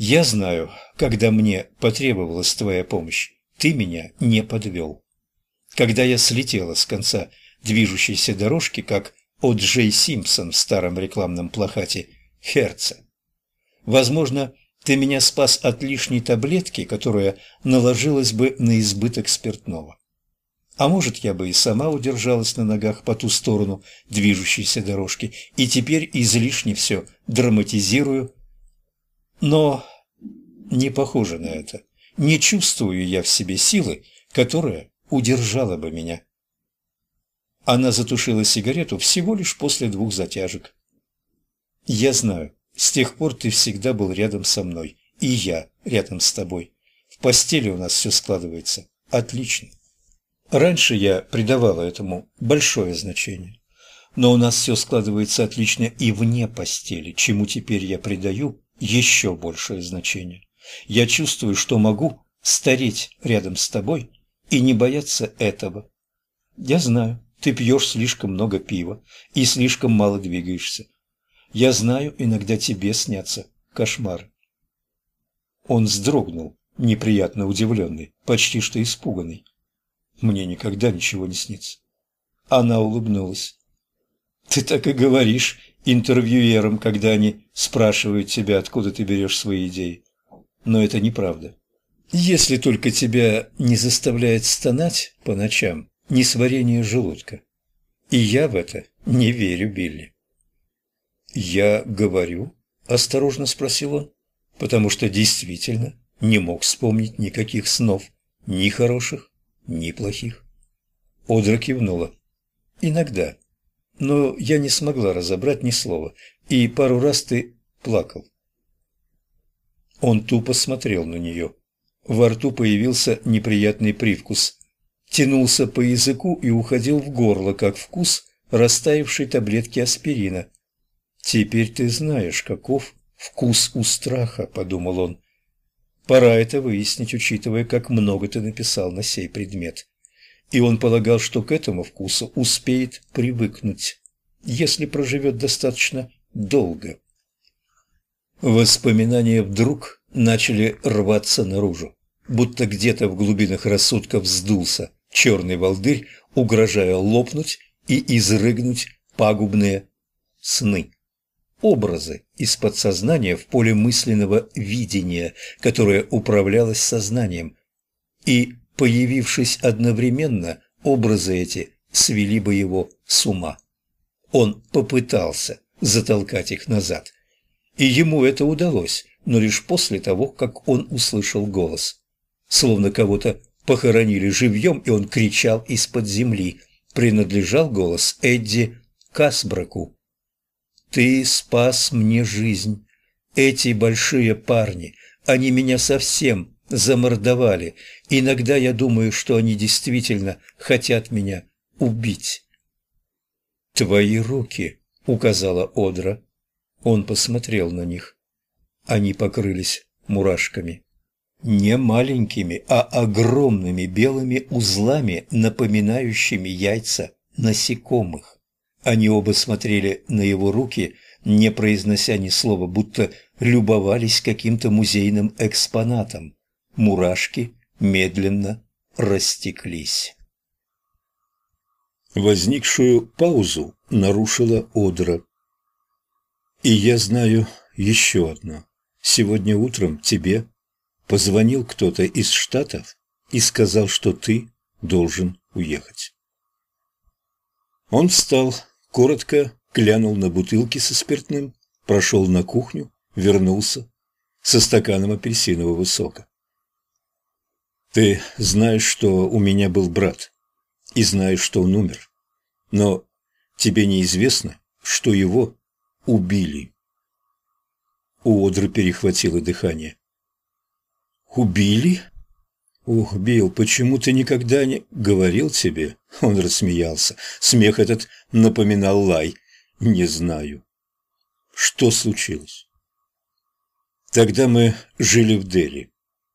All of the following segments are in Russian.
Я знаю, когда мне потребовалась твоя помощь, ты меня не подвел. Когда я слетела с конца движущейся дорожки, как О. Джей Симпсон в старом рекламном плакате «Херца». Возможно, ты меня спас от лишней таблетки, которая наложилась бы на избыток спиртного. А может, я бы и сама удержалась на ногах по ту сторону движущейся дорожки, и теперь излишне все драматизирую. Но не похоже на это. Не чувствую я в себе силы, которая удержала бы меня. Она затушила сигарету всего лишь после двух затяжек. Я знаю, с тех пор ты всегда был рядом со мной, и я рядом с тобой. В постели у нас все складывается отлично. Раньше я придавала этому большое значение, но у нас все складывается отлично и вне постели, чему теперь я придаю еще большее значение. Я чувствую, что могу стареть рядом с тобой и не бояться этого. Я знаю, ты пьешь слишком много пива и слишком мало двигаешься. Я знаю, иногда тебе снятся кошмары. Он вздрогнул, неприятно удивленный, почти что испуганный. Мне никогда ничего не снится. Она улыбнулась. Ты так и говоришь интервьюерам, когда они спрашивают тебя, откуда ты берешь свои идеи. Но это неправда. Если только тебя не заставляет стонать по ночам несварение желудка. И я в это не верю, Билли. «Я говорю?» – осторожно спросил он, потому что действительно не мог вспомнить никаких снов, ни хороших, ни плохих. Одра кивнула. «Иногда. Но я не смогла разобрать ни слова, и пару раз ты плакал». Он тупо смотрел на нее. Во рту появился неприятный привкус. Тянулся по языку и уходил в горло, как вкус растаявшей таблетки аспирина. «Теперь ты знаешь, каков вкус у страха», — подумал он. «Пора это выяснить, учитывая, как много ты написал на сей предмет». И он полагал, что к этому вкусу успеет привыкнуть, если проживет достаточно долго. Воспоминания вдруг начали рваться наружу, будто где-то в глубинах рассудка вздулся черный волдырь, угрожая лопнуть и изрыгнуть пагубные сны образы из подсознания в поле мысленного видения, которое управлялось сознанием. И, появившись одновременно, образы эти свели бы его с ума. Он попытался затолкать их назад. И ему это удалось, но лишь после того, как он услышал голос. Словно кого-то похоронили живьем, и он кричал из-под земли. Принадлежал голос Эдди Касбраку. Ты спас мне жизнь. Эти большие парни, они меня совсем замордовали. Иногда я думаю, что они действительно хотят меня убить. «Твои руки», — указала Одра. Он посмотрел на них. Они покрылись мурашками. Не маленькими, а огромными белыми узлами, напоминающими яйца насекомых. Они оба смотрели на его руки, не произнося ни слова, будто любовались каким-то музейным экспонатом. Мурашки медленно растеклись. Возникшую паузу нарушила Одра. «И я знаю еще одно. Сегодня утром тебе позвонил кто-то из Штатов и сказал, что ты должен уехать». Он встал, коротко глянул на бутылки со спиртным, прошел на кухню, вернулся со стаканом апельсинового сока. «Ты знаешь, что у меня был брат, и знаешь, что он умер, но тебе неизвестно, что его убили». У Одры перехватило дыхание. «Убили?» «Ух, Билл, почему ты никогда не...» «Говорил тебе?» Он рассмеялся. Смех этот напоминал лай. «Не знаю». «Что случилось?» Тогда мы жили в Дели.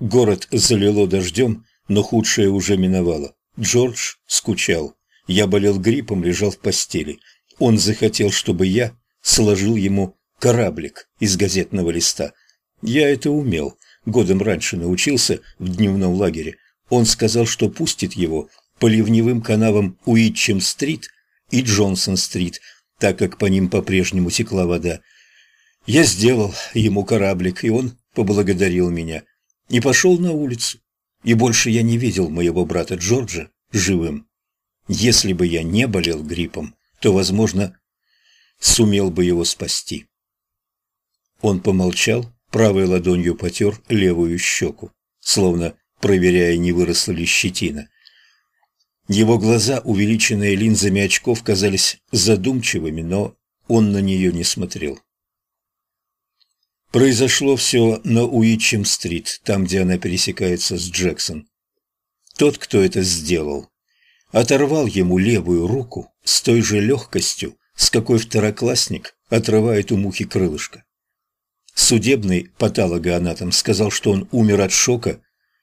Город залило дождем, но худшее уже миновало. Джордж скучал. Я болел гриппом, лежал в постели. Он захотел, чтобы я сложил ему кораблик из газетного листа. Я это умел. Годом раньше научился в дневном лагере. Он сказал, что пустит его по ливневым канавам Уитчем-стрит и Джонсон-стрит, так как по ним по-прежнему текла вода. Я сделал ему кораблик, и он поблагодарил меня. И пошел на улицу. И больше я не видел моего брата Джорджа живым. Если бы я не болел гриппом, то, возможно, сумел бы его спасти. Он помолчал, правой ладонью потер левую щеку, словно проверяя, не выросла ли щетина. Его глаза, увеличенные линзами очков, казались задумчивыми, но он на нее не смотрел. Произошло все на Уитчем-стрит, там, где она пересекается с Джексон. Тот, кто это сделал, оторвал ему левую руку с той же легкостью, с какой второклассник отрывает у мухи крылышко. Судебный патологоанатом сказал, что он умер от шока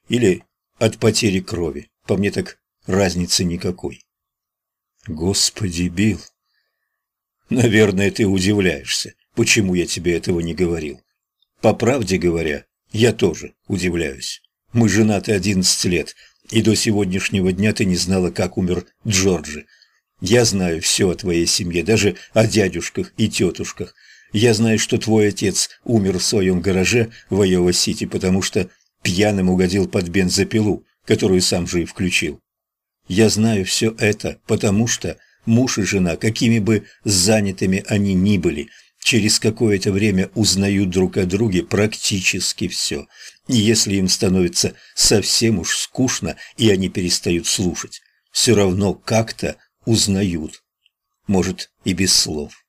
или от потери крови. По мне так разницы никакой. Господи, Билл! Наверное, ты удивляешься, почему я тебе этого не говорил. По правде говоря, я тоже удивляюсь. Мы женаты одиннадцать лет, и до сегодняшнего дня ты не знала, как умер Джорджи. Я знаю все о твоей семье, даже о дядюшках и тетушках. Я знаю, что твой отец умер в своем гараже в Айова-Сити, потому что пьяным угодил под бензопилу, которую сам же и включил. Я знаю все это, потому что муж и жена, какими бы занятыми они ни были, через какое-то время узнают друг о друге практически все. И если им становится совсем уж скучно, и они перестают слушать, все равно как-то узнают. Может, и без слов.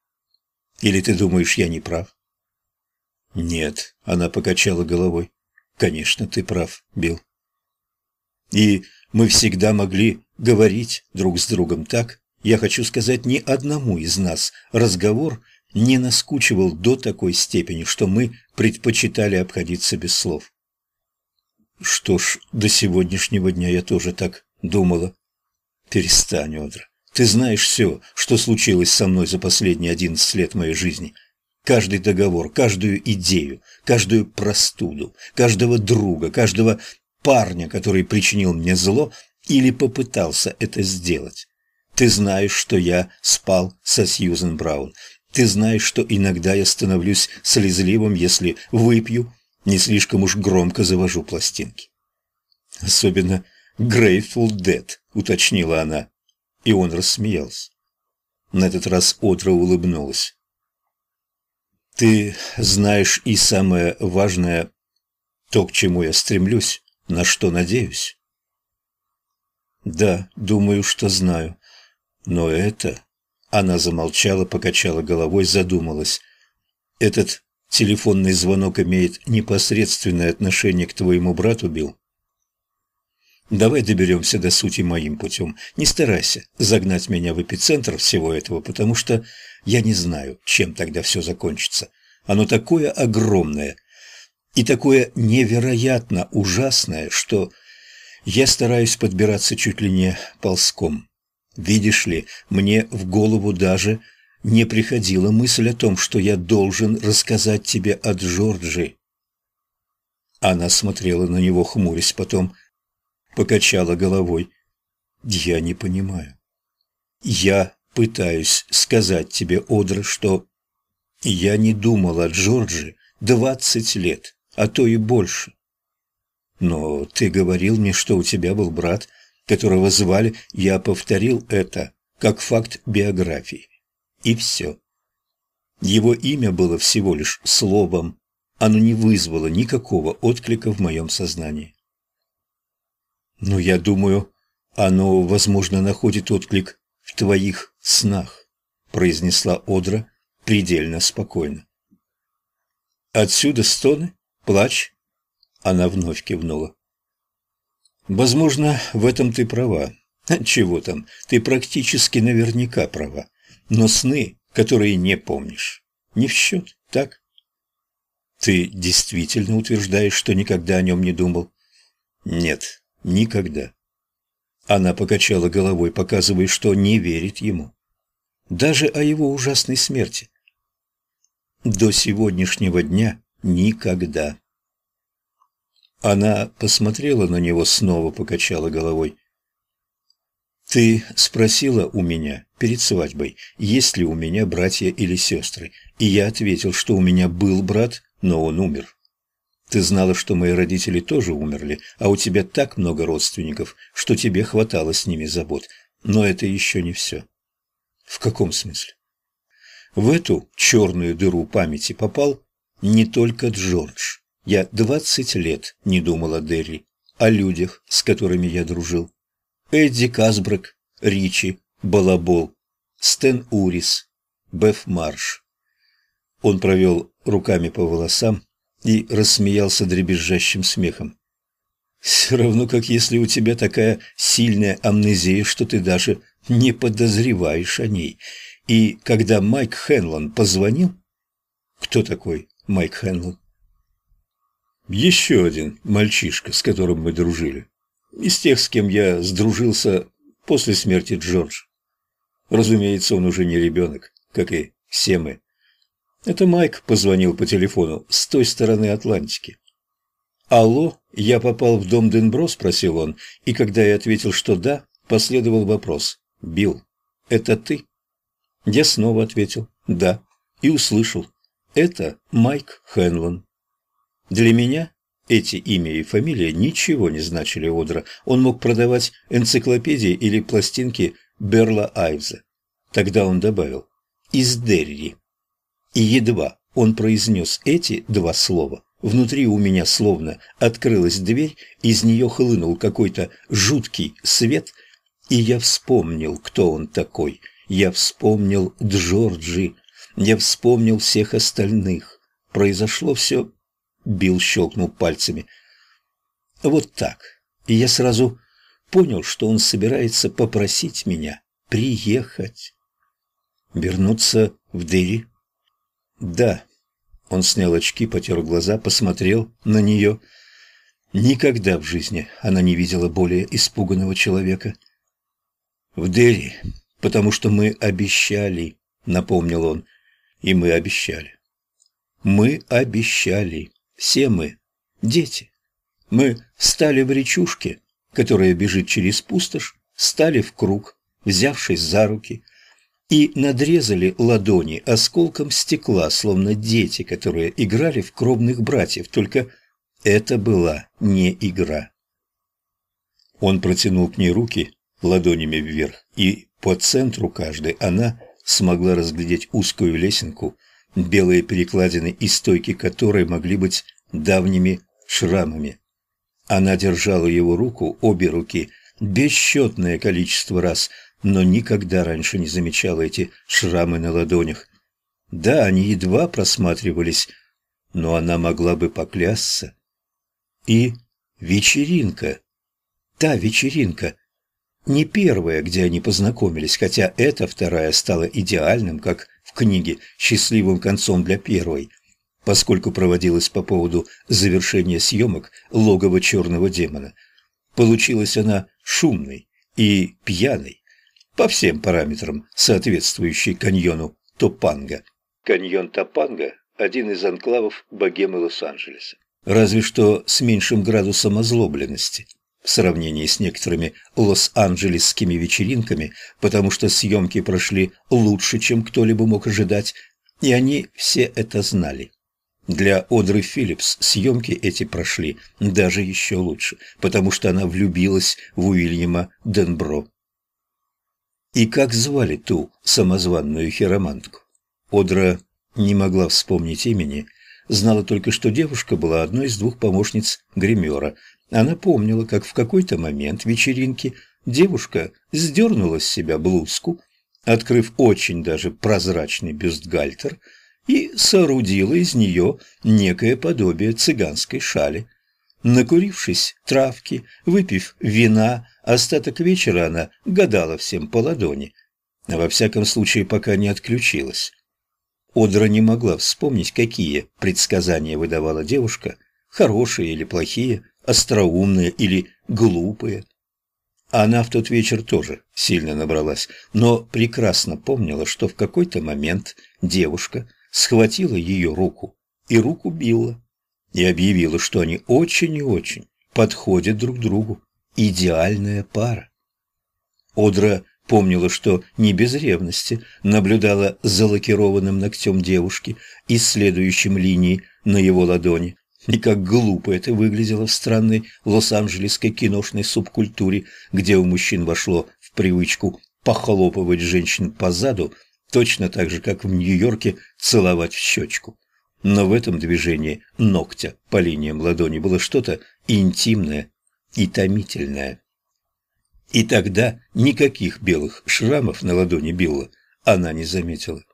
Или ты думаешь, я не прав? Нет, она покачала головой. Конечно, ты прав, Билл. И мы всегда могли говорить друг с другом так. Я хочу сказать, ни одному из нас разговор не наскучивал до такой степени, что мы предпочитали обходиться без слов. Что ж, до сегодняшнего дня я тоже так думала. Перестань, Одра. Ты знаешь все, что случилось со мной за последние одиннадцать лет моей жизни. Каждый договор, каждую идею, каждую простуду, каждого друга, каждого парня, который причинил мне зло или попытался это сделать. Ты знаешь, что я спал со Сьюзен Браун. Ты знаешь, что иногда я становлюсь слезливым, если выпью, не слишком уж громко завожу пластинки. Особенно Grateful Dead, уточнила она. И он рассмеялся. На этот раз Отра улыбнулась. «Ты знаешь и самое важное, то, к чему я стремлюсь, на что надеюсь?» «Да, думаю, что знаю. Но это...» Она замолчала, покачала головой, задумалась. «Этот телефонный звонок имеет непосредственное отношение к твоему брату, Билл?» Давай доберемся до сути моим путем. Не старайся загнать меня в эпицентр всего этого, потому что я не знаю, чем тогда все закончится. Оно такое огромное и такое невероятно ужасное, что я стараюсь подбираться чуть ли не ползком. Видишь ли, мне в голову даже не приходила мысль о том, что я должен рассказать тебе о Джорджи. Она смотрела на него, хмурясь, потом покачала головой. «Я не понимаю. Я пытаюсь сказать тебе, Одра, что я не думал о Джорджи двадцать лет, а то и больше. Но ты говорил мне, что у тебя был брат, которого звали, я повторил это, как факт биографии. И все. Его имя было всего лишь словом, оно не вызвало никакого отклика в моем сознании. Но я думаю, оно, возможно, находит отклик в твоих снах, произнесла Одра предельно спокойно. Отсюда стоны, плач. Она вновь кивнула. Возможно, в этом ты права. Чего там, ты практически наверняка права. Но сны, которые не помнишь, не в счет, так? Ты действительно утверждаешь, что никогда о нем не думал? Нет, Никогда. Она покачала головой, показывая, что не верит ему. Даже о его ужасной смерти. До сегодняшнего дня никогда. Она посмотрела на него, снова покачала головой. «Ты спросила у меня перед свадьбой, есть ли у меня братья или сестры, и я ответил, что у меня был брат, но он умер. Ты знала, что мои родители тоже умерли, а у тебя так много родственников, что тебе хватало с ними забот. Но это еще не все. В каком смысле? В эту черную дыру памяти попал не только Джордж. Я двадцать лет не думал о Дерри, о людях, с которыми я дружил. Эдди Касбрек, Ричи, Балабол, Стэн Урис, Беф Марш. Он провел руками по волосам, и рассмеялся дребезжащим смехом. «Все равно, как если у тебя такая сильная амнезия, что ты даже не подозреваешь о ней. И когда Майк Хенлон позвонил...» «Кто такой Майк Хенлон?» «Еще один мальчишка, с которым мы дружили. Из тех, с кем я сдружился после смерти Джордж. Разумеется, он уже не ребенок, как и все мы. Это Майк позвонил по телефону с той стороны Атлантики. «Алло, я попал в дом Денбро?» – спросил он, и когда я ответил, что да, последовал вопрос. «Билл, это ты?» Я снова ответил «да» и услышал «это Майк Хенлон». Для меня эти имя и фамилия ничего не значили Одра. Он мог продавать энциклопедии или пластинки Берла Айвза. Тогда он добавил «из Дерри». И едва он произнес эти два слова, внутри у меня словно открылась дверь, из нее хлынул какой-то жуткий свет, и я вспомнил, кто он такой. Я вспомнил Джорджи, я вспомнил всех остальных. Произошло все... Билл щелкнул пальцами. Вот так. И я сразу понял, что он собирается попросить меня приехать. Вернуться в Дыри «Да». Он снял очки, потер глаза, посмотрел на нее. Никогда в жизни она не видела более испуганного человека. «В Дели, потому что мы обещали», — напомнил он, — «и мы обещали». «Мы обещали, все мы, дети. Мы стали в речушке, которая бежит через пустошь, стали в круг, взявшись за руки, и надрезали ладони осколком стекла, словно дети, которые играли в кровных братьев, только это была не игра. Он протянул к ней руки ладонями вверх, и по центру каждой она смогла разглядеть узкую лесенку, белые перекладины и стойки которой могли быть давними шрамами. Она держала его руку, обе руки, бесчетное количество раз, но никогда раньше не замечала эти шрамы на ладонях. Да, они едва просматривались, но она могла бы поклясться. И вечеринка. Та вечеринка. Не первая, где они познакомились, хотя эта вторая стала идеальным, как книге, счастливым концом для первой, поскольку проводилась по поводу завершения съемок логова черного демона. Получилась она шумной и пьяной, по всем параметрам, соответствующий каньону Топанга. Каньон Топанга – один из анклавов богемы Лос-Анджелеса. Разве что с меньшим градусом озлобленности в сравнении с некоторыми лос-анджелесскими вечеринками, потому что съемки прошли лучше, чем кто-либо мог ожидать, и они все это знали. Для Одры Филлипс съемки эти прошли даже еще лучше, потому что она влюбилась в Уильяма Денбро. И как звали ту самозванную хиромантку? Одра не могла вспомнить имени, знала только, что девушка была одной из двух помощниц гримера. Она помнила, как в какой-то момент вечеринки девушка сдернула с себя блузку, открыв очень даже прозрачный бюстгальтер, и соорудила из нее некое подобие цыганской шали. Накурившись травки, выпив вина, остаток вечера она гадала всем по ладони. Во всяком случае, пока не отключилась. Одра не могла вспомнить, какие предсказания выдавала девушка, хорошие или плохие, остроумные или глупые. Она в тот вечер тоже сильно набралась, но прекрасно помнила, что в какой-то момент девушка схватила ее руку и руку била. и объявила, что они очень и очень подходят друг другу. Идеальная пара. Одра помнила, что не без ревности наблюдала за лакированным ногтем девушки, исследующим линии на его ладони. И как глупо это выглядело в странной лос-анджелесской киношной субкультуре, где у мужчин вошло в привычку похлопывать женщин по заду, точно так же, как в Нью-Йорке целовать в щечку. Но в этом движении ногтя по линиям ладони было что-то интимное и томительное. И тогда никаких белых шрамов на ладони Билла она не заметила.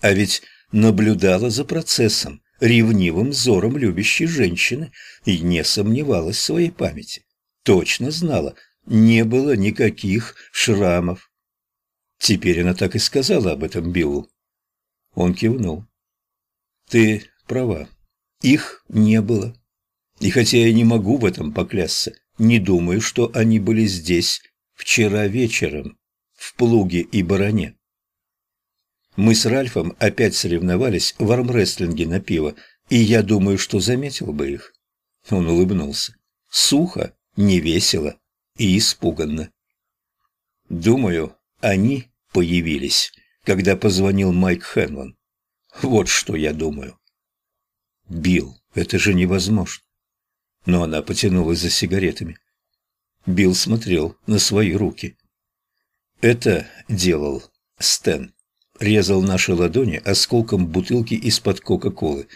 А ведь наблюдала за процессом, ревнивым взором любящей женщины и не сомневалась в своей памяти. Точно знала, не было никаких шрамов. Теперь она так и сказала об этом Биллу. Он кивнул. «Ты права. Их не было. И хотя я не могу в этом поклясться, не думаю, что они были здесь вчера вечером, в Плуге и Бароне. Мы с Ральфом опять соревновались в армрестлинге на пиво, и я думаю, что заметил бы их. Он улыбнулся. Сухо, невесело и испуганно. Думаю, они появились, когда позвонил Майк Хенлон. Вот что я думаю. Билл, это же невозможно но она потянулась за сигаретами. Билл смотрел на свои руки. Это делал Стэн. Резал наши ладони осколком бутылки из-под Кока-Колы.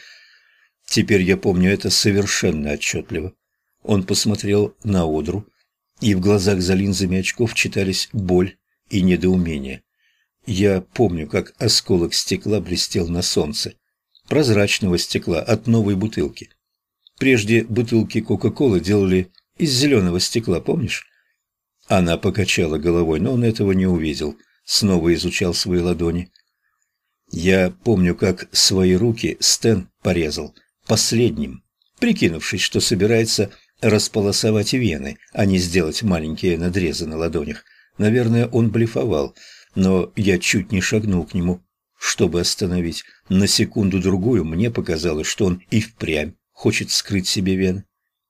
Теперь я помню это совершенно отчетливо. Он посмотрел на Одру, и в глазах за линзами очков читались боль и недоумение. Я помню, как осколок стекла блестел на солнце. Прозрачного стекла от новой бутылки. Прежде бутылки Кока-Колы делали из зеленого стекла, помнишь? Она покачала головой, но он этого не увидел. Снова изучал свои ладони. Я помню, как свои руки Стэн порезал. Последним, прикинувшись, что собирается располосовать вены, а не сделать маленькие надрезы на ладонях. Наверное, он блефовал, но я чуть не шагнул к нему, чтобы остановить. На секунду-другую мне показалось, что он и впрямь хочет скрыть себе вены.